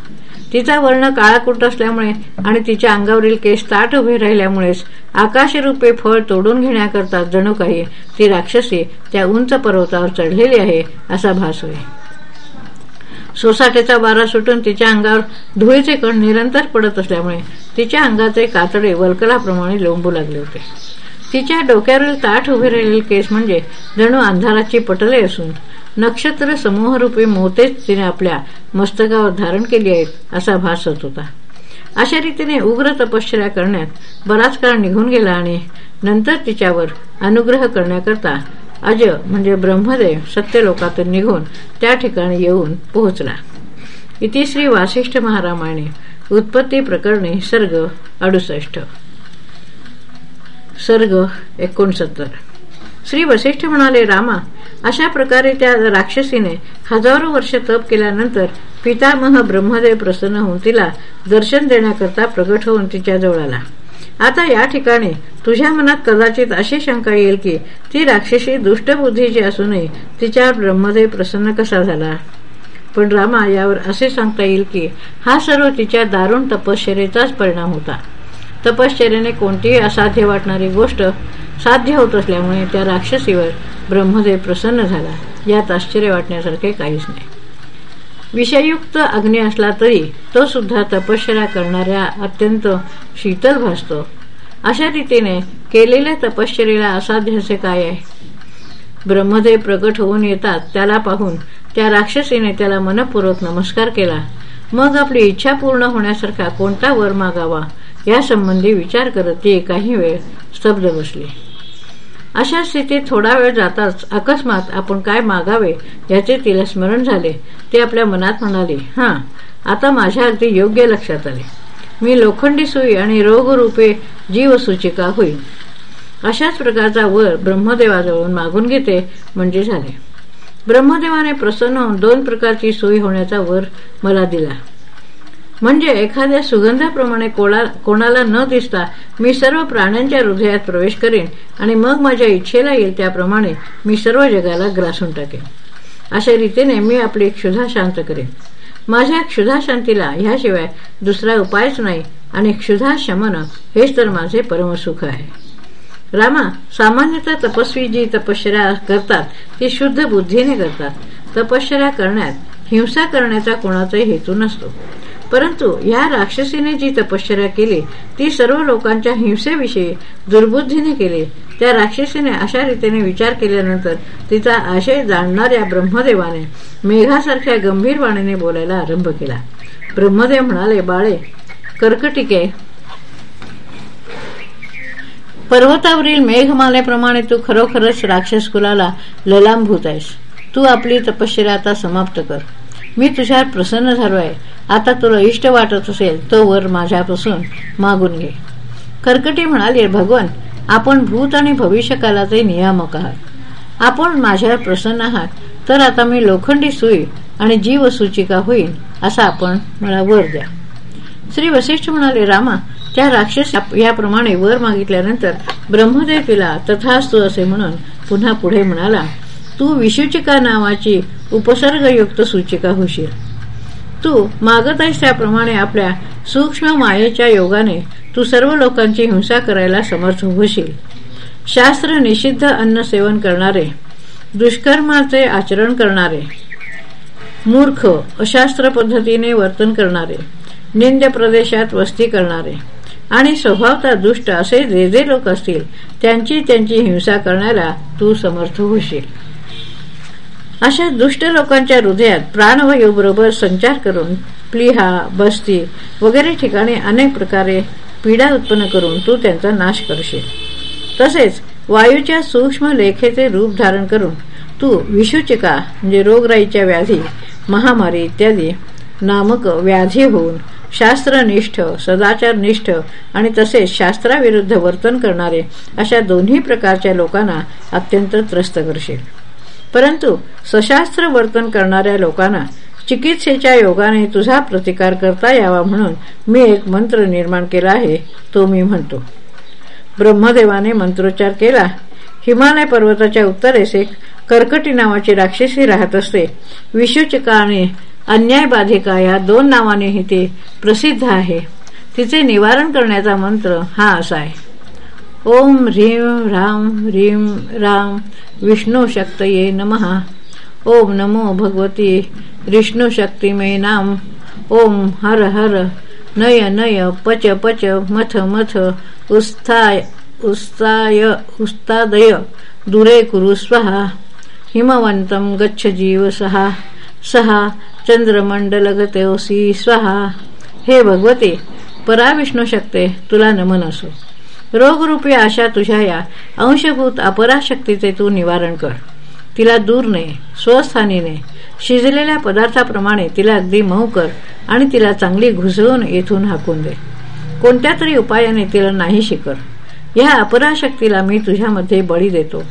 तिचा वर्ण काळाकुट असल्यामुळे आणि तिच्या अंगावरील केस ताट उभे राहिल्यामुळेच आकाशरूपे फळ तोडून घेण्याकरता जणू काही ती राक्षसी त्या उंच पर्वतावर चढलेली आहे असा भास होई सोसाट्याचा वारा सुटून तिच्या अंगावर धुळीचे कण निरंतर पडत असल्यामुळे तिच्या अंगाचे कातडे वल्कलाप्रमाणे लोंबू लागले होते. तिच्या डोक्यावरील ताठ उभे राहिलेले केस म्हणजे जणू अंधाराची पटले असून नक्षत्र समूहरूपी मोतेच तिने आपल्या मस्तकावर धारण केली आहेत असा भास होत होता. अशा रीतीने उग्र तपश्चर्या करण्यात बराच काळ निघून गेला आणि नंतर तिच्यावर अनुग्रह करण्याकरता अज म्हणजे ब्रह्मदेव सत्यलोकातून निघून त्या ठिकाणी येऊन पोहोचला. इतिश्री वासिष्ठ महारामाने उत्पत्ती प्रकरणे सर्ग अडुसष्ट. सर्ग एकोणसत्तर. श्री वसिष्ठ म्हणाले रामा अशा प्रकारे त्या राक्षसीने हजारो वर्ष तप केल्यानंतर पितामह ब्रह्मदेव प्रसन्न होऊन तिला दर्शन देण्याकरता प्रगट होऊन तिच्याजवळ आला आता या ठिकाणी तुझ्या मनात कदाचित अशी शंका येईल की ती राक्षसी दुष्टबुद्धीची असूनही तिच्यावर ब्रह्मदेव प्रसन्न कसा झाला? पण रामा यावर असे सांगता येईल की हा सर्व तिच्या दारुण तपश्चरेचाच परिणाम होता. तपश्चर्याने कोणतीही असाध्य वाटणारी गोष्ट साध्य होत असल्यामुळे त्या राक्षसीवर ब्रह्मदेव प्रसन्न झाला. यात आश्चर्य वाटण्यासारखे काहीच नाही. विषयुक्त अग्नी असला तरी तो सुद्धा तपश्चर्या करणाऱ्या अत्यंत शीतल भासतो. अशा रीतीने केलेल्या तपश्चर्याला असाध्य असे काय आहे? ब्रह्मदेव प्रकट होऊन येतात त्याला पाहून त्या राक्षसीने त्याला मनपूर्वक नमस्कार केला. मग आपली इच्छा पूर्ण होण्यासारखा कोणता वर मागावा? यासंबंधी विचार करत ती काही वेळ स्तब्ध बसली. अशा स्थितीत थोडा वेळ जाताच अकस्मात आपण काय मागावे याचे तिला स्मरण झाले. ते आपल्या मनात म्हणाले हां आता माझ्या अगदी योग्य लक्षात आले. मी लोखंडी सुई आणि रोगरूपे जीवसूचिका होईल. अशाच प्रकारचा वर ब्रह्मदेवाजवळून मागून घेते म्हणजे झाले. ब्रह्मदेवाने प्रसन्न होऊन दोन प्रकारची सोयी होण्याचा वर मला दिला. म्हणजे एखाद्या सुगंधाप्रमाणे कोणाला न दिसता मी सर्व प्राण्यांच्या हृदयात प्रवेश करेन आणि मग माझ्या इच्छेला येईल त्याप्रमाणे मी सर्व जगाला ग्रासून टाकेन. अशा रीतीने मी आपली क्षुधा शांत करेन. माझ्या क्षुधा शांतीला ह्याशिवाय दुसरा उपायच नाही आणि क्षुधा शमन हेच तर माझे परमसुख आहे. रामा सामान्यतः तपस्वी जी तपश्चर्या करतात ती शुद्ध बुद्धीने करतात. तपश्चर्या करण्यात हिंसा करण्याचा कोणाचाही हेतू नसतो. परंतु या राक्षसीने जी तपश्चर्या केली ती सर्व लोकांच्या हिंसेविषयी दुर्बुद्धीने केली. त्या राक्षसीने अशा रीतीने विचार केल्यानंतर तिचा आशय जाणणाऱ्या ब्रह्मदेवाने मेघासारख्या गंभीर वाणीने बोलायला आरंभ केला. ब्रह्मदेव म्हणाले बाळे कर्कटिके पर्वतावरील मेघमालेप्रमाणे तू खरोखरच राक्षस कुलाला ललांभूत आहेस. तू आपली तपश्चर्या आता समाप्त कर. मी तुझ्यावर प्रसन्न झालो आहे. आता तुला इष्ट वाटत असेल तो वर माझ्यापासून मागून घे. कर्कटी म्हणाले भगवान आपण भूत आणि भविष्यकालाचे नियामक आहात. आपण माझ्यावर प्रसन्न आहात तर आता मी लोखंडी सुई आणि जीव सूचिका होईल असा आपण मला वर द्या. श्री वशिष्ठ म्हणाले रामा त्या राक्षस याप्रमाणे वर मागितल्यानंतर ब्रह्मदेव तिला तथास्तु असे म्हणून पुन्हा पुढे म्हणाला तू विशुचिका नावाची उपसर्गयुक्त सूचिका होशील. तू मागत आहेस त्याप्रमाणे आपल्या सूक्ष्म मायेच्या योगाने तू सर्व लोकांची हिंसा करायला समर्थ होशील. शास्त्र निषिद्ध अन्न सेवन करणारे दुष्कर्माचे आचरण करणारे मूर्ख अशास्त्र पद्धतीने वर्तन करणारे निंद्य प्रदेशात वस्ती करणारे आणि स्वभावता दुष्ट असे जे जे लोक असतील त्यांची त्यांची हिंसा करण्याला तू समर्थ होशील. अशा दुष्ट लोकांच्या हृदयात प्राणवायूबरोबर संचार करून प्लिहा बस्ती वगैरे ठिकाणी अनेक प्रकारे पीडा उत्पन्न करून तू त्यांचा नाश करशील. तसेच वायूच्या सूक्ष्म लेखेचे रूप धारण करून तू विषुचिका म्हणजे रोगराईच्या व्याधी महामारी इत्यादी नामक व्याधी होऊन शास्त्रनिष्ठ सदाचारनिष्ठ आणि तसेच शास्त्राविरुद्ध वर्तन करणारे अशा दोन्ही प्रकारच्या लोकांना अत्यंत त्रस्त करशील. परंतु सशास्त्र वर्तन करणाऱ्या लोकांना चिकित्सेच्या योगाने तुझा प्रतिकार करता यावा म्हणून मी एक मंत्र निर्माण केला आहे तो मी म्हणतो. ब्रह्मदेवाने मंत्रोच्चार केला. हिमालय पर्वताच्या उत्तरेस एक कर्कटी नावाची राक्षसी राहत असते. विशुचिका आणि अन्याय बाधिका या दोन नावानेही ती प्रसिद्ध आहे. तिचे निवारण करण्याचा मंत्र हा असा आहे. ओम ह्रीं राम ह्रीं राम विष्णुशक्तये नमः। ओम नमो भगवती विष्णुशक्तिमय नाम। ओम हर हर नय नय पच पच मथ मथ उस्थाय उस्ताय उस्तादय दुरे कुरु स्वहा। हिमवन्तं गच्छ जीव सहा। सहा चंद्रमंडलगतोसी स्वहा। हे भगवते पराविष्णू शक्ते तुला नमन असो। रोगरूपी आशा तुझ्या या. अंशभूत अपराशक्तीचे तू निवारण कर. तिला दूर ने स्वस्थानी ने शिजलेल्या पदार्थाप्रमाणे तिला अगदी मऊ कर आणि तिला चांगली घुसळून येथून हाकून दे. कोणत्या तरी उपायाने तिला नाही शिकर ह्या अपराशक्तीला मी तुझ्यामध्ये बळी देतो.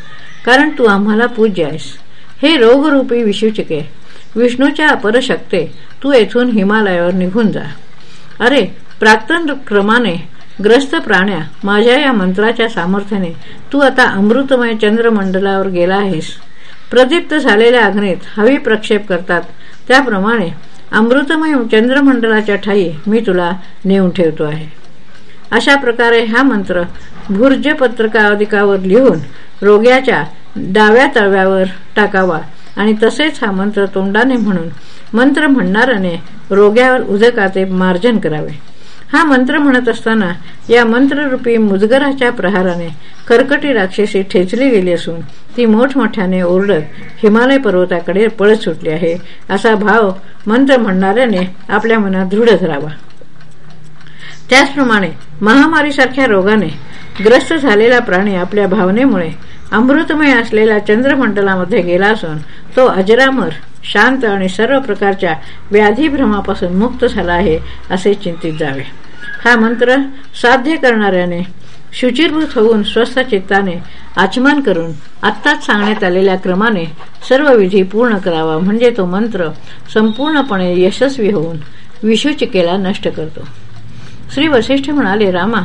कारण तू आम्हाला पूज्य आहेस. हे रोगरूपी विषुचिके विष्णूच्या अपरशक्ते तू येथून हिमालयावर निघून जा. अरे प्राक्तन क्रमाने ग्रस्त प्राण्या माझ्या या मंत्राच्या सामर्थ्याने तू आता अमृतमय चंद्रमंडलावर गेला आहेस. प्रदीप्त झालेल्या अग्नीत हवी प्रक्षेप करतात. त्याप्रमाणे अमृतमय चंद्रमंडलाच्या ठाई मी तुला नेऊन ठेवतो आहे. अशा प्रकारे हा मंत्र भुर्ज पत्रकाधिकावर लिहून रोग्याच्या डाव्या तळव्यावर टाकावा. आणि तसेच हा मंत्र तोंडाने म्हणून मंत्र म्हणणाऱ्याने रोग्यावर उदकाचे मार्जन करावे. हा मंत्र म्हणत असताना या मंत्ररूपी मुजगराच्या प्रहाराने कर्कटी राक्षसी ठेचली गेली असून ती मोठमोठ्याने ओरडत हिमालय पर्वताकडे पळत सुटली आहे. असा भाव मंत्र म्हणणाऱ्याने आपल्या मनात दृढ धरावा. त्याचप्रमाणे महामारीसारख्या रोगाने ग्रस्त झालेला प्राणी आपल्या भावनेमुळे अमृतमय असलेल्या चंद्रमंडलामध्ये गेला असून तो अजरामर शांत आणि सर्व प्रकारच्या व्याधीभ्रमापासून मुक्त झाला आहे असे चिंतित जावे. हा मंत्र साध्य करणाऱ्याने शुचिरभूत होऊन स्वस्थ चित्ताने आचमन करून आत्ताच सांगण्यात आलेल्या क्रमाने सर्व विधी पूर्ण करावा म्हणजे तो मंत्र संपूर्णपणे यशस्वी होऊन विषुचिकेला नष्ट करतो. श्री वशिष्ठ म्हणाले रामा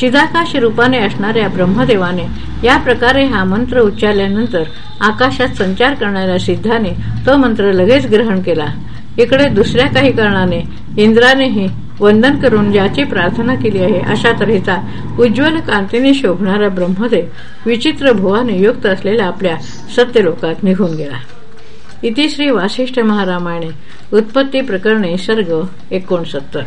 चिदाकाश रूपाने असणाऱ्या ब्रह्मदेवाने या प्रकारे हा मंत्र उच्चारल्यानंतर आकाशात संचार करणाऱ्या सिद्धाने तो मंत्र लगेच ग्रहण केला. इकडे दुसऱ्या काही कारणाने इंद्रानेही वंदन करून ज्याची प्रार्थना केली आहे अशा तऱ्हेचा उज्ज्वल कांतीने शोभणारा ब्रह्मदेव विचित्र भुवाने युक्त असलेल्या आपल्या सत्यलोकात निघून गेला. इतिश्री वासिष्ठ महारामायणे. उत्पत्ती प्रकरणे सर्ग एकोणसत्तर.